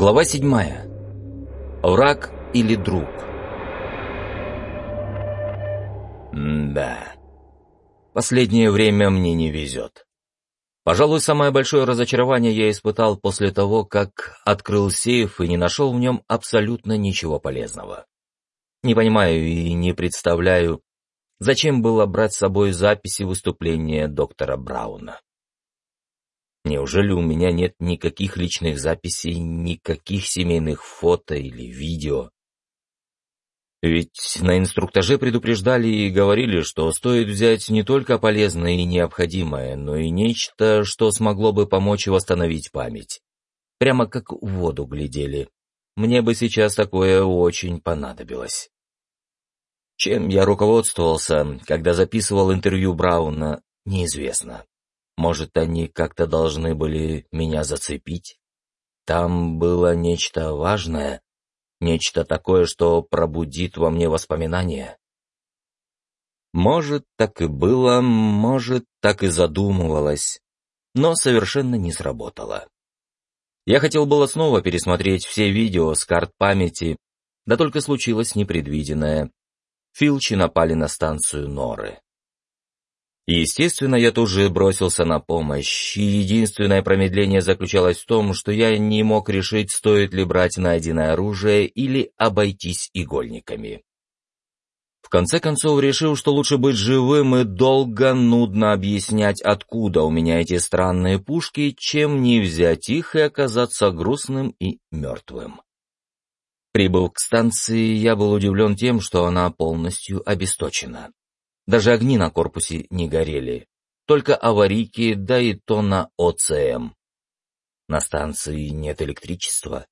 Глава седьмая. Враг или друг? да. Последнее время мне не везет. Пожалуй, самое большое разочарование я испытал после того, как открыл сейф и не нашел в нем абсолютно ничего полезного. Не понимаю и не представляю, зачем было брать с собой записи выступления доктора Брауна. Неужели у меня нет никаких личных записей, никаких семейных фото или видео? Ведь на инструктаже предупреждали и говорили, что стоит взять не только полезное и необходимое, но и нечто, что смогло бы помочь восстановить память. Прямо как в воду глядели. Мне бы сейчас такое очень понадобилось. Чем я руководствовался, когда записывал интервью Брауна, неизвестно. Может, они как-то должны были меня зацепить? Там было нечто важное, нечто такое, что пробудит во мне воспоминания. Может, так и было, может, так и задумывалось, но совершенно не сработало. Я хотел было снова пересмотреть все видео с карт памяти, да только случилось непредвиденное. Филчи напали на станцию Норы. Естественно, я тут же бросился на помощь, и единственное промедление заключалось в том, что я не мог решить, стоит ли брать найденное оружие или обойтись игольниками. В конце концов, решил, что лучше быть живым и долго, нудно объяснять, откуда у меня эти странные пушки, чем не взять их и оказаться грустным и мертвым. Прибыв к станции, я был удивлен тем, что она полностью обесточена. Даже огни на корпусе не горели. Только аварийки, да и то на ОЦМ. На станции нет электричества.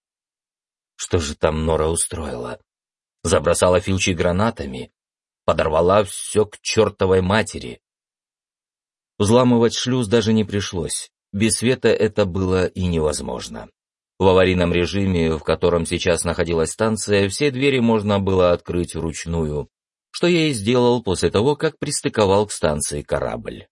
Что же там Нора устроила? Забросала Филчи гранатами, подорвала все к чертовой матери. Взламывать шлюз даже не пришлось. Без света это было и невозможно. В аварийном режиме, в котором сейчас находилась станция, все двери можно было открыть вручную, что я и сделал после того, как пристыковал к станции корабль.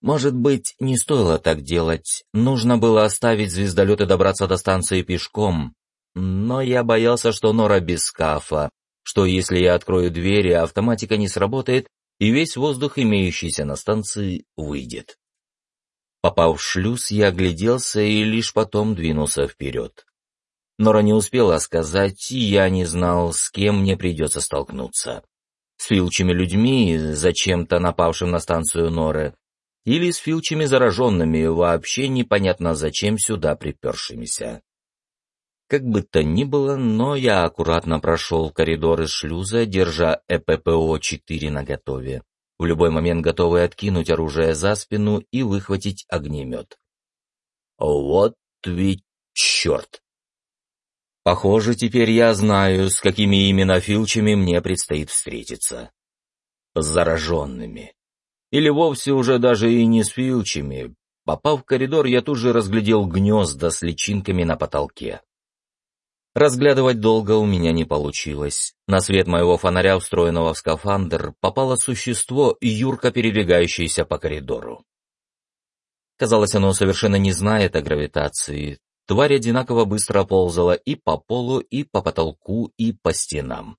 Может быть, не стоило так делать, нужно было оставить звездолет и добраться до станции пешком, но я боялся, что Нора без скафа, что если я открою двери, автоматика не сработает, и весь воздух, имеющийся на станции, выйдет. Попав в шлюз, я огляделся и лишь потом двинулся вперед. Нора не успела сказать, и я не знал, с кем мне придется столкнуться. С филчими людьми, зачем-то напавшим на станцию Норы, или с филчими зараженными, вообще непонятно зачем сюда припершимися. Как бы то ни было, но я аккуратно прошел коридор из шлюза, держа ЭППО-4 наготове, в любой момент готовый откинуть оружие за спину и выхватить огнемет. Вот ведь черт! Похоже, теперь я знаю, с какими именно филчами мне предстоит встретиться. С зараженными. Или вовсе уже даже и не с филчами. Попав в коридор, я тут же разглядел гнезда с личинками на потолке. Разглядывать долго у меня не получилось. На свет моего фонаря, встроенного в скафандр, попало существо, юрко передвигающееся по коридору. Казалось, оно совершенно не знает о гравитации, Тварь одинаково быстро ползала и по полу, и по потолку, и по стенам.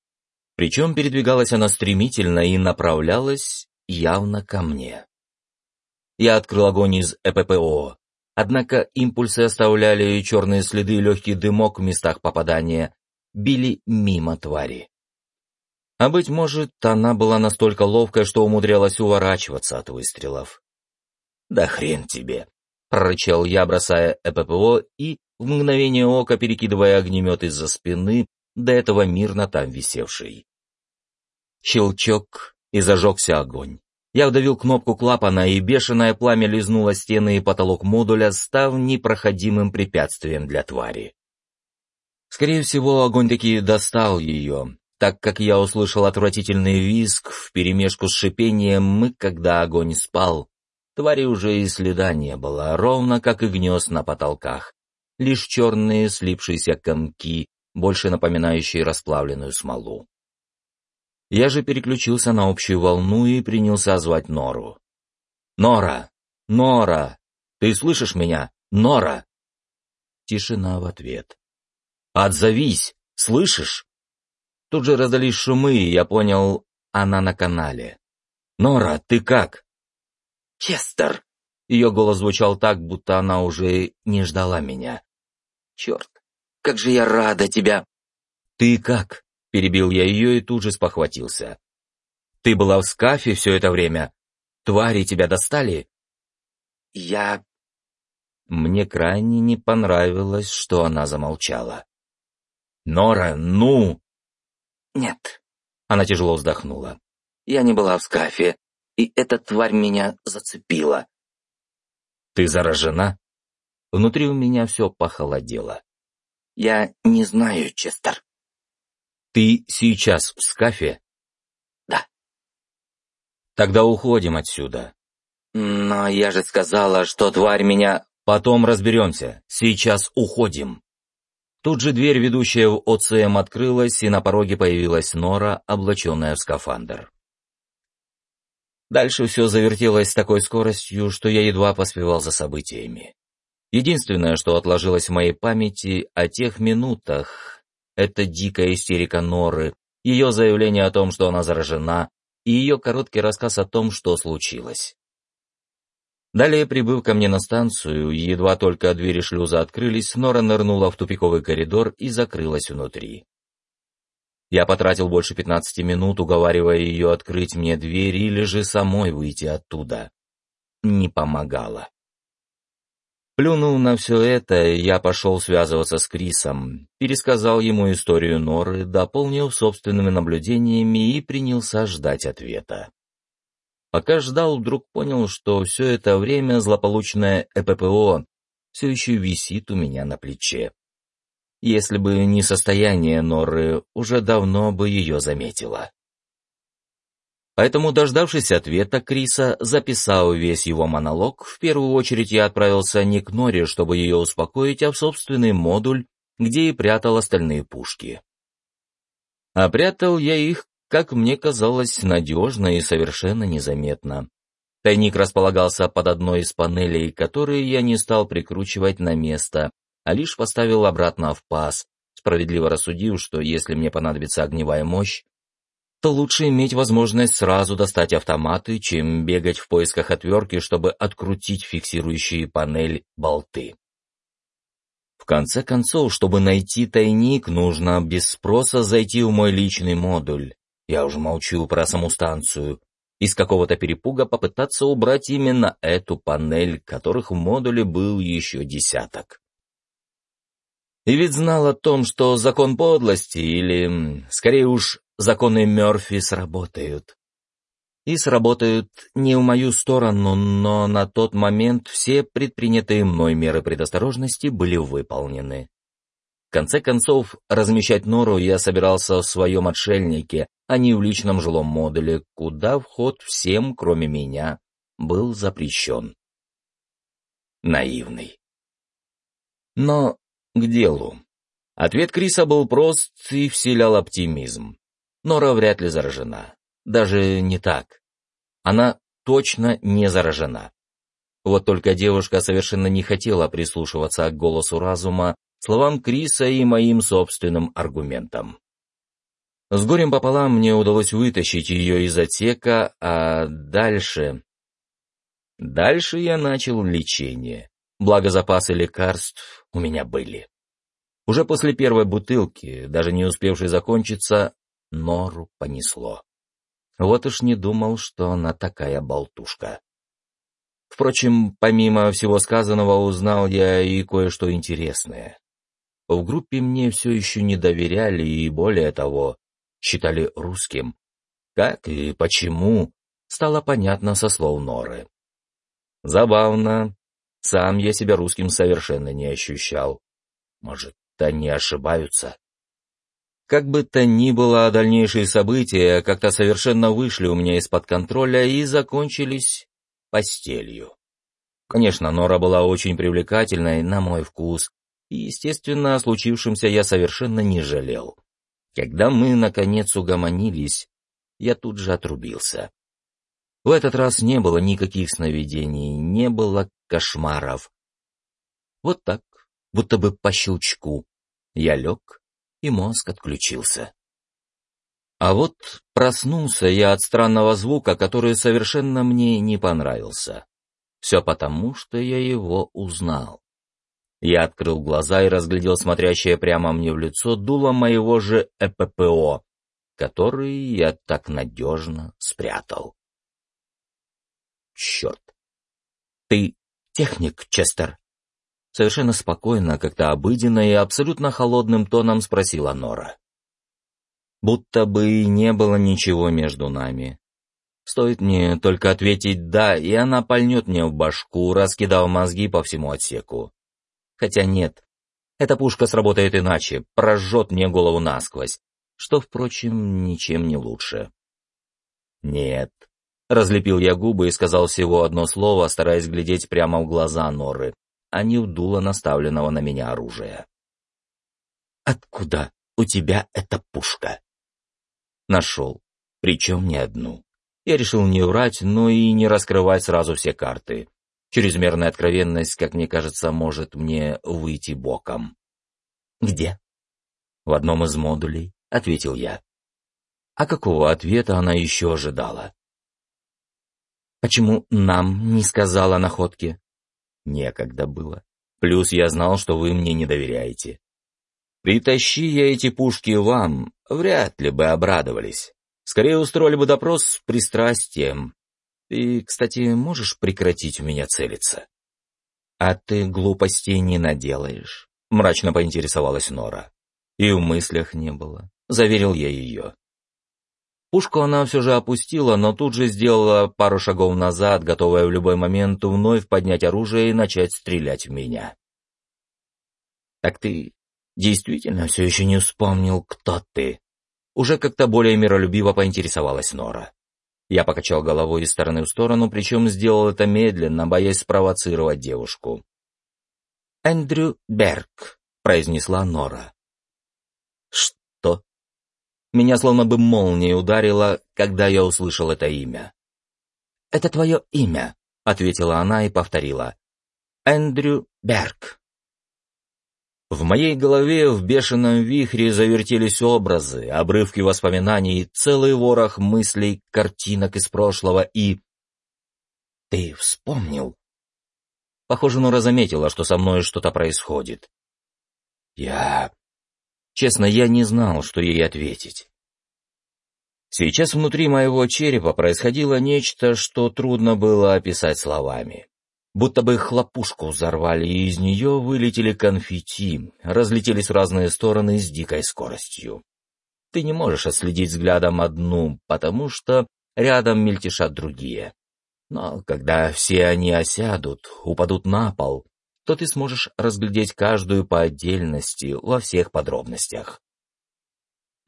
Причем передвигалась она стремительно и направлялась явно ко мне. Я открыл огонь из ЭППО, однако импульсы оставляли черные следы и легкий дымок в местах попадания, били мимо твари. А быть может, она была настолько ловкая, что умудрялась уворачиваться от выстрелов. «Да хрен тебе!» — прорычал я, бросая ЭППО и, в мгновение ока перекидывая огнемет из-за спины, до этого мирно там висевший. Щелчок, и зажегся огонь. Я вдавил кнопку клапана, и бешеное пламя лизнуло стены и потолок модуля, став непроходимым препятствием для твари. Скорее всего, огонь таки достал ее, так как я услышал отвратительный визг вперемешку с шипением, и когда огонь спал, Твари уже и следа не было, ровно как и гнезд на потолках. Лишь черные слипшиеся комки, больше напоминающие расплавленную смолу. Я же переключился на общую волну и принялся звать Нору. «Нора! Нора! Ты слышишь меня? Нора!» Тишина в ответ. Отзовись! Слышишь?» Тут же раздались шумы, и я понял, она на канале. «Нора, ты как?» «Честер!» Ее голос звучал так, будто она уже не ждала меня. «Черт, как же я рада тебя!» «Ты как?» — перебил я ее и тут же спохватился. «Ты была в скафе все это время? Твари тебя достали?» «Я...» Мне крайне не понравилось, что она замолчала. «Нора, ну!» «Нет». Она тяжело вздохнула. «Я не была в скафе, и эта тварь меня зацепила». «Ты заражена?» Внутри у меня все похолодело. «Я не знаю, Честер». «Ты сейчас в скафе?» «Да». «Тогда уходим отсюда». «Но я же сказала, что тварь меня...» «Потом разберемся. Сейчас уходим». Тут же дверь, ведущая в ОЦМ, открылась, и на пороге появилась Нора, облаченная в скафандр. Дальше все завертелось с такой скоростью, что я едва поспевал за событиями. Единственное, что отложилось в моей памяти о тех минутах, это дикая истерика Норы, ее заявление о том, что она заражена, и ее короткий рассказ о том, что случилось. Далее, прибыв ко мне на станцию, едва только двери шлюза открылись, Нора нырнула в тупиковый коридор и закрылась внутри. Я потратил больше пятнадцати минут, уговаривая ее открыть мне дверь или же самой выйти оттуда. Не помогало. Плюнув на все это, я пошел связываться с Крисом, пересказал ему историю Норы, дополнил собственными наблюдениями и принялся ждать ответа. Пока ждал, вдруг понял, что все это время злополучное ЭППО все еще висит у меня на плече. Если бы не состояние Норы, уже давно бы ее заметила. Поэтому, дождавшись ответа Криса, записал весь его монолог, в первую очередь я отправился не к Норе, чтобы ее успокоить, а в собственный модуль, где и прятал остальные пушки. А я их как мне казалось, надежно и совершенно незаметно. Тайник располагался под одной из панелей, которые я не стал прикручивать на место, а лишь поставил обратно в паз, справедливо рассудив, что если мне понадобится огневая мощь, то лучше иметь возможность сразу достать автоматы, чем бегать в поисках отвертки, чтобы открутить фиксирующие панель болты. В конце концов, чтобы найти тайник, нужно без спроса зайти в мой личный модуль, я уже молчу про саму станцию. Из какого-то перепуга попытаться убрать именно эту панель, которых в модуле был еще десяток. И ведь знал о том, что закон подлости, или, скорее уж, законы Мёрфи сработают. И сработают не в мою сторону, но на тот момент все предпринятые мной меры предосторожности были выполнены. В конце концов, размещать нору я собирался в своем отшельнике, а не в личном жилом модуле, куда вход всем, кроме меня, был запрещен. Наивный. Но к делу. Ответ Криса был прост и вселял оптимизм. Нора вряд ли заражена. Даже не так. Она точно не заражена. Вот только девушка совершенно не хотела прислушиваться к голосу разума, словам Криса и моим собственным аргументам. С горем пополам мне удалось вытащить ее из отсека, а дальше... Дальше я начал лечение. Благо запасы лекарств у меня были. Уже после первой бутылки, даже не успевшей закончиться, нору понесло. Вот уж не думал, что она такая болтушка. Впрочем, помимо всего сказанного, узнал я и кое-что интересное. В группе мне все еще не доверяли и, более того, считали русским. Как и почему, стало понятно со слов Норы. Забавно. Сам я себя русским совершенно не ощущал. Может, они ошибаются? Как бы то ни было, дальнейшие события как-то совершенно вышли у меня из-под контроля и закончились постелью. Конечно, Нора была очень привлекательной, на мой вкус, и, естественно, о случившемся я совершенно не жалел. Когда мы, наконец, угомонились, я тут же отрубился. В этот раз не было никаких сновидений, не было кошмаров. Вот так, будто бы по щелчку. Я лег, и мозг отключился. А вот проснулся я от странного звука, который совершенно мне не понравился. Все потому, что я его узнал. Я открыл глаза и разглядел смотрящее прямо мне в лицо дуло моего же ЭППО, который я так надежно спрятал. Черт! Ты техник, Честер? Совершенно спокойно, как-то обыденно и абсолютно холодным тоном спросила Нора. Будто бы и не было ничего между нами. Стоит мне только ответить «да», и она пальнет мне в башку, раскидав мозги по всему отсеку. Хотя нет, эта пушка сработает иначе, прожжет мне голову насквозь, что, впрочем, ничем не лучше. Нет. Разлепил я губы и сказал всего одно слово, стараясь глядеть прямо в глаза Норы, а не в дуло наставленного на меня оружия. «Откуда у тебя эта пушка?» Нашел, причем не одну. Я решил не врать, но и не раскрывать сразу все карты. Чрезмерная откровенность, как мне кажется, может мне выйти боком. «Где?» «В одном из модулей», — ответил я. А какого ответа она еще ожидала? «Почему нам не сказала о находке?» Некогда было. Плюс я знал, что вы мне не доверяете. Притащи я эти пушки вам, вряд ли бы обрадовались. Скорее устроили бы допрос с пристрастием. И, кстати, можешь прекратить у меня целиться? А ты глупостей не наделаешь, мрачно поинтересовалась Нора. И в мыслях не было, заверил я ее. Пушку она все же опустила, но тут же сделала пару шагов назад, готовая в любой момент вновь поднять оружие и начать стрелять в меня. «Так ты действительно все еще не вспомнил, кто ты?» Уже как-то более миролюбиво поинтересовалась Нора. Я покачал головой из стороны в сторону, причем сделал это медленно, боясь спровоцировать девушку. «Эндрю Берг», — произнесла Нора. Меня словно бы молнией ударило, когда я услышал это имя. «Это твое имя», — ответила она и повторила. «Эндрю Берг». В моей голове в бешеном вихре завертелись образы, обрывки воспоминаний, целый ворох мыслей, картинок из прошлого и... «Ты вспомнил?» Похоже, Нора заметила, что со мной что-то происходит. Я Честно, я не знал, что ей ответить. Сейчас внутри моего черепа происходило нечто, что трудно было описать словами. Будто бы хлопушку взорвали, и из нее вылетели конфетти, разлетелись в разные стороны с дикой скоростью. Ты не можешь отследить взглядом одну, потому что рядом мельтешат другие. Но когда все они осядут, упадут на пол, то ты сможешь разглядеть каждую по отдельности во всех подробностях.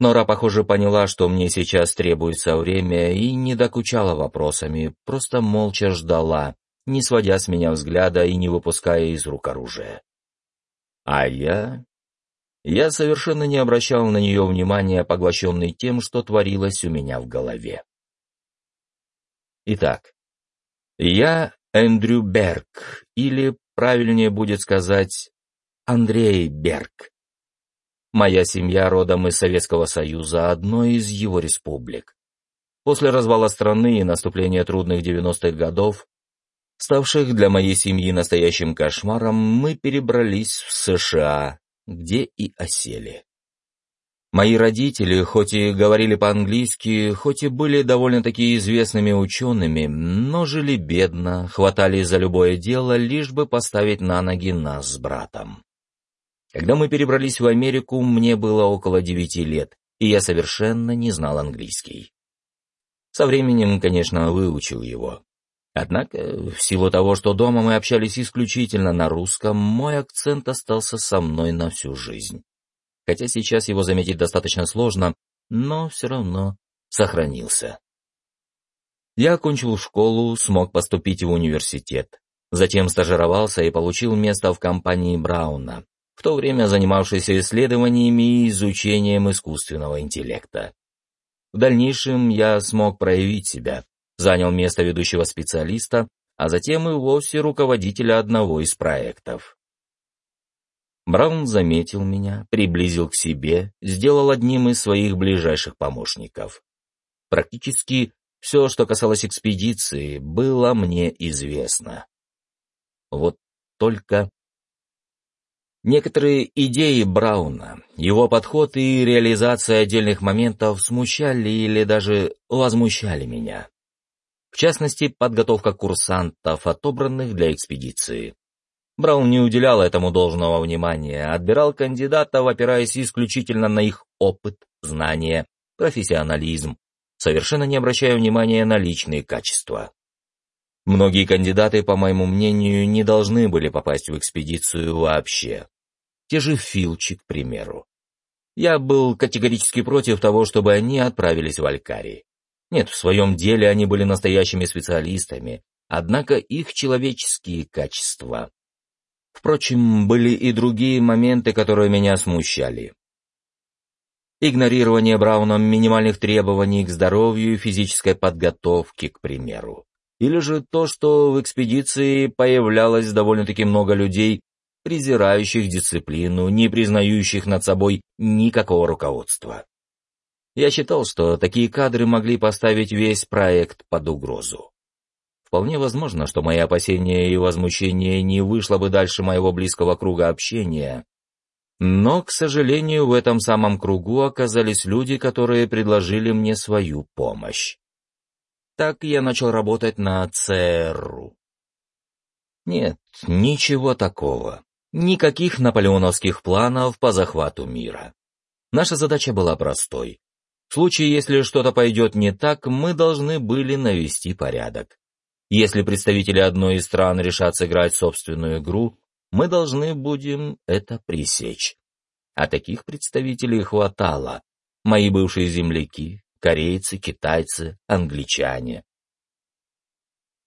Нора, похоже, поняла, что мне сейчас требуется время, и не докучала вопросами, просто молча ждала, не сводя с меня взгляда и не выпуская из рук оружия. А я... Я совершенно не обращал на нее внимания, поглощенный тем, что творилось у меня в голове. Итак, я Эндрю Берг, или правильнее будет сказать Андрей Берг. Моя семья родом из Советского Союза, одной из его республик. После развала страны и наступления трудных 90-х годов, ставших для моей семьи настоящим кошмаром, мы перебрались в США, где и осели. Мои родители, хоть и говорили по-английски, хоть и были довольно-таки известными учеными, но жили бедно, хватали за любое дело, лишь бы поставить на ноги нас с братом. Когда мы перебрались в Америку, мне было около девяти лет, и я совершенно не знал английский. Со временем, конечно, выучил его. Однако, в силу того, что дома мы общались исключительно на русском, мой акцент остался со мной на всю жизнь хотя сейчас его заметить достаточно сложно, но все равно сохранился. Я окончил школу, смог поступить в университет. Затем стажировался и получил место в компании Брауна, в то время занимавшейся исследованиями и изучением искусственного интеллекта. В дальнейшем я смог проявить себя, занял место ведущего специалиста, а затем и вовсе руководителя одного из проектов. Браун заметил меня, приблизил к себе, сделал одним из своих ближайших помощников. Практически все, что касалось экспедиции, было мне известно. Вот только некоторые идеи Брауна, его подход и реализация отдельных моментов смущали или даже возмущали меня. В частности, подготовка курсантов, отобранных для экспедиции. Браун не уделял этому должного внимания, отбирал кандидатов, опираясь исключительно на их опыт, знания, профессионализм, совершенно не обращая внимания на личные качества. Многие кандидаты, по моему мнению, не должны были попасть в экспедицию вообще. Те же Филчи, к примеру. Я был категорически против того, чтобы они отправились в Алькари. Нет, в своем деле они были настоящими специалистами, однако их человеческие качества Впрочем, были и другие моменты, которые меня смущали. Игнорирование Брауном минимальных требований к здоровью и физической подготовке, к примеру. Или же то, что в экспедиции появлялось довольно-таки много людей, презирающих дисциплину, не признающих над собой никакого руководства. Я считал, что такие кадры могли поставить весь проект под угрозу. Вполне возможно, что мои опасения и возмущение не вышло бы дальше моего близкого круга общения. Но, к сожалению, в этом самом кругу оказались люди, которые предложили мне свою помощь. Так я начал работать на ЦРУ. Нет, ничего такого. Никаких наполеоновских планов по захвату мира. Наша задача была простой. В случае, если что-то пойдет не так, мы должны были навести порядок. Если представители одной из стран решат сыграть собственную игру, мы должны будем это пресечь. А таких представителей хватало. Мои бывшие земляки, корейцы, китайцы, англичане.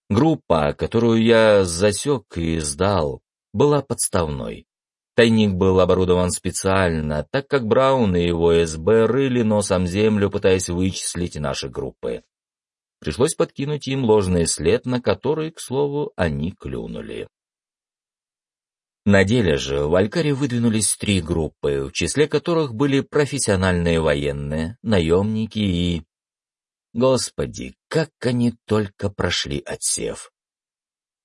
Группа, которую я засек и сдал, была подставной. Тайник был оборудован специально, так как Браун и его СБ рыли носом землю, пытаясь вычислить наши группы. Пришлось подкинуть им ложный след, на который, к слову, они клюнули. На деле же в Алькаре выдвинулись три группы, в числе которых были профессиональные военные, наемники и... Господи, как они только прошли отсев.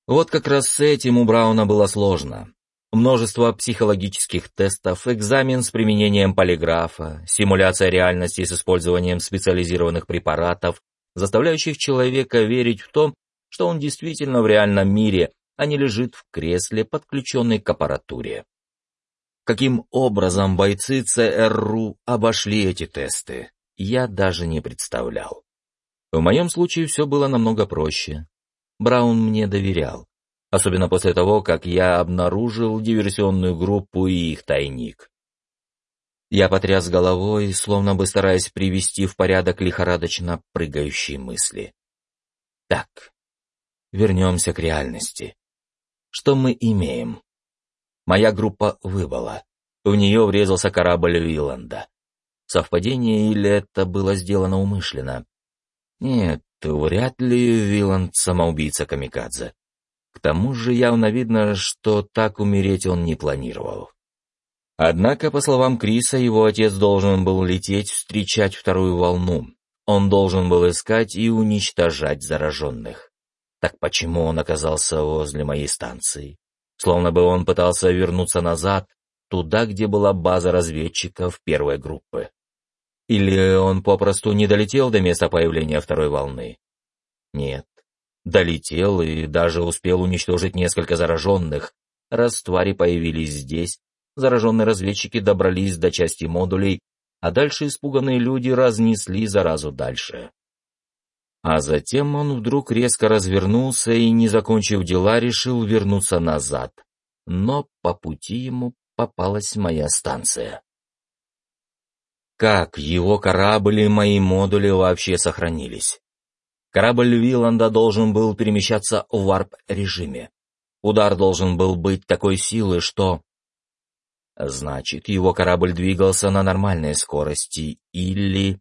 Вот как раз с этим у Брауна было сложно. Множество психологических тестов, экзамен с применением полиграфа, симуляция реальности с использованием специализированных препаратов, заставляющих человека верить в то, что он действительно в реальном мире, а не лежит в кресле, подключенный к аппаратуре. Каким образом бойцы ЦРУ обошли эти тесты, я даже не представлял. В моем случае все было намного проще. Браун мне доверял, особенно после того, как я обнаружил диверсионную группу и их тайник. Я потряс головой, словно бы стараясь привести в порядок лихорадочно прыгающие мысли. Так, вернемся к реальности. Что мы имеем? Моя группа выбыла. В нее врезался корабль Виланда. Совпадение или это было сделано умышленно? Нет, вряд ли Виланд самоубийца Камикадзе. К тому же явно видно, что так умереть он не планировал. Однако, по словам Криса, его отец должен был лететь встречать вторую волну. Он должен был искать и уничтожать зараженных. Так почему он оказался возле моей станции? Словно бы он пытался вернуться назад, туда, где была база разведчиков первой группы. Или он попросту не долетел до места появления второй волны? Нет, долетел и даже успел уничтожить несколько зараженных, раз твари появились здесь, зараженные разведчики добрались до части модулей, а дальше испуганные люди разнесли заразу дальше. А затем он вдруг резко развернулся и, не закончив дела, решил вернуться назад. Но по пути ему попалась моя станция. Как его корабль и мои модули вообще сохранились? Корабль Виланда должен был перемещаться в варп-режиме. Удар должен был быть такой силы, что... Значит, его корабль двигался на нормальной скорости или...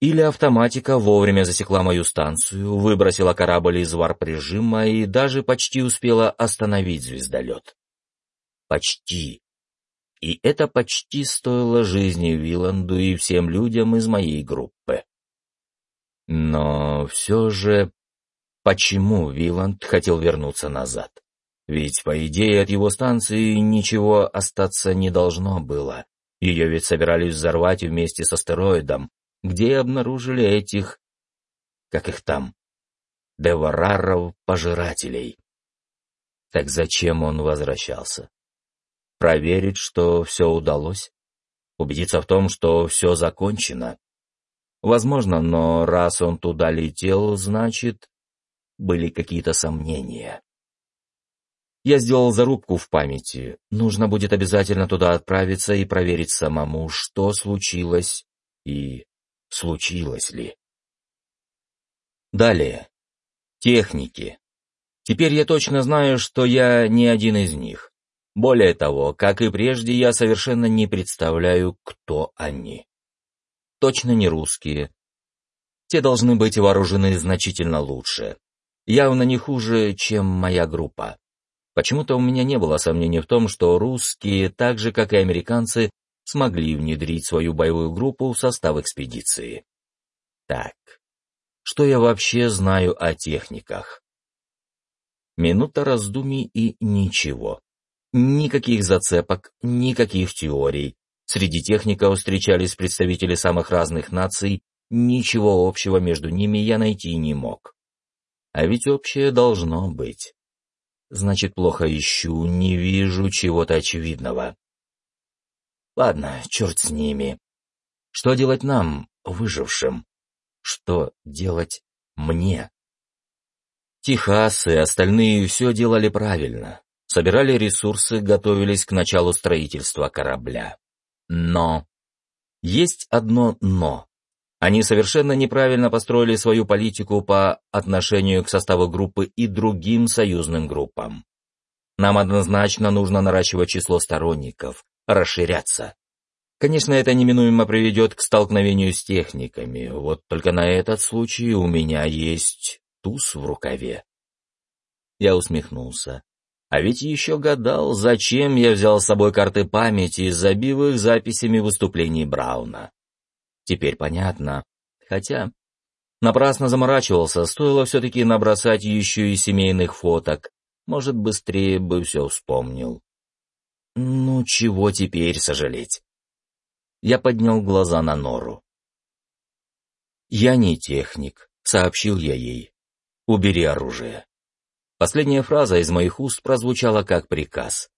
Или автоматика вовремя засекла мою станцию, выбросила корабль из варп-режима и даже почти успела остановить звездолет. Почти, И это почти стоило жизни Виланду и всем людям из моей группы. Но все же, почему Виланд хотел вернуться назад? Ведь, по идее, от его станции ничего остаться не должно было. Ее ведь собирались взорвать вместе с астероидом, где обнаружили этих... как их там? Девараров-пожирателей. Так зачем он возвращался? Проверить, что все удалось? Убедиться в том, что все закончено? Возможно, но раз он туда летел, значит, были какие-то сомнения. Я сделал зарубку в памяти. Нужно будет обязательно туда отправиться и проверить самому, что случилось и случилось ли. Далее. Техники. Теперь я точно знаю, что я не один из них. Более того, как и прежде, я совершенно не представляю, кто они. Точно не русские. Те должны быть вооружены значительно лучше. Явно не хуже, чем моя группа. Почему-то у меня не было сомнений в том, что русские, так же как и американцы, смогли внедрить свою боевую группу в состав экспедиции. Так, что я вообще знаю о техниках? Минута раздумий и ничего. Никаких зацепок, никаких теорий. Среди техников встречались представители самых разных наций, ничего общего между ними я найти не мог. А ведь общее должно быть. Значит, плохо ищу, не вижу чего-то очевидного. Ладно, черт с ними. Что делать нам, выжившим? Что делать мне? Техас и остальные все делали правильно. Собирали ресурсы, готовились к началу строительства корабля. Но... Есть одно «но». Они совершенно неправильно построили свою политику по отношению к составу группы и другим союзным группам. Нам однозначно нужно наращивать число сторонников, расширяться. Конечно, это неминуемо приведет к столкновению с техниками, вот только на этот случай у меня есть туз в рукаве. Я усмехнулся. А ведь еще гадал, зачем я взял с собой карты памяти, забив их записями выступлений Брауна. Теперь понятно. Хотя напрасно заморачивался, стоило все-таки набросать еще и семейных фоток. Может, быстрее бы все вспомнил. Ну, чего теперь сожалеть? Я поднял глаза на Нору. «Я не техник», — сообщил я ей. Убери оружие». Последняя фраза из моих уст прозвучала как приказ.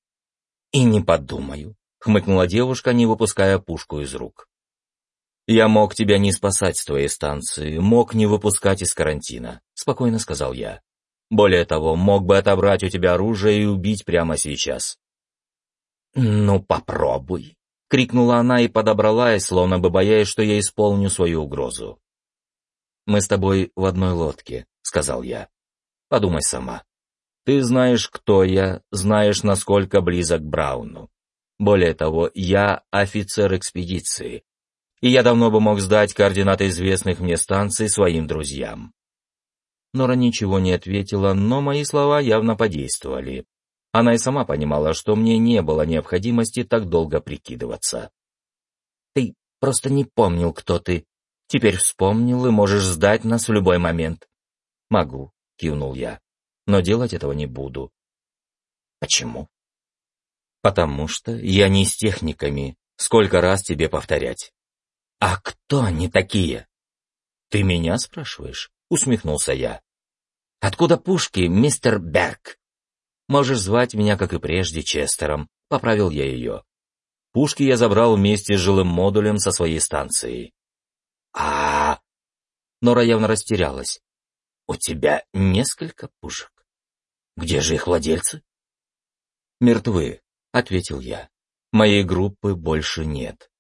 «И не подумаю», — хмыкнула девушка, не выпуская пушку из рук. «Я мог тебя не спасать с твоей станции, мог не выпускать из карантина», — спокойно сказал я. «Более того, мог бы отобрать у тебя оружие и убить прямо сейчас». «Ну, попробуй», — крикнула она и подобралась, словно бы боясь, что я исполню свою угрозу. «Мы с тобой в одной лодке», — сказал я. «Подумай сама. Ты знаешь, кто я, знаешь, насколько близок Брауну. Более того, я офицер экспедиции, и я давно бы мог сдать координаты известных мне станций своим друзьям». Нора ничего не ответила, но мои слова явно подействовали. Она и сама понимала, что мне не было необходимости так долго прикидываться. «Ты просто не помнил, кто ты. Теперь вспомнил и можешь сдать нас в любой момент. «Могу», — кивнул я, — «но делать этого не буду». «Почему?» «Потому что я не с техниками. Сколько раз тебе повторять?» «А кто они такие?» «Ты меня спрашиваешь?» — усмехнулся я. «Откуда пушки, мистер Берг?» «Можешь звать меня, как и прежде, Честером», — поправил я ее. Пушки я забрал вместе с жилым модулем со своей станции. а, -а, -а Нора явно растерялась. «У тебя несколько пушек. Где же их владельцы?» «Мертвы», — ответил я. «Моей группы больше нет».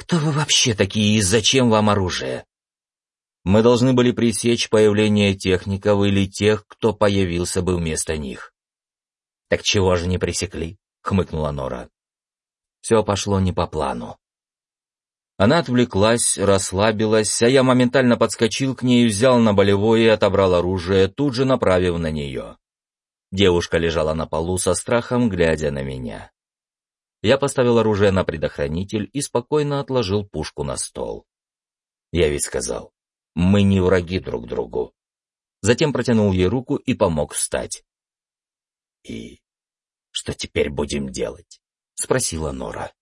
«Кто вы вообще такие и зачем вам оружие?» «Мы должны были пресечь появление техников или тех, кто появился бы вместо них». «Так чего же не пресекли?» — хмыкнула Нора. Все пошло не по плану. Она отвлеклась, расслабилась, а я моментально подскочил к ней, взял на болевое и отобрал оружие, тут же направив на нее. Девушка лежала на полу со страхом, глядя на меня. Я поставил оружие на предохранитель и спокойно отложил пушку на стол. Я ведь сказал, мы не враги друг другу. Затем протянул ей руку и помог встать. «И что теперь будем делать?» — спросила Нора.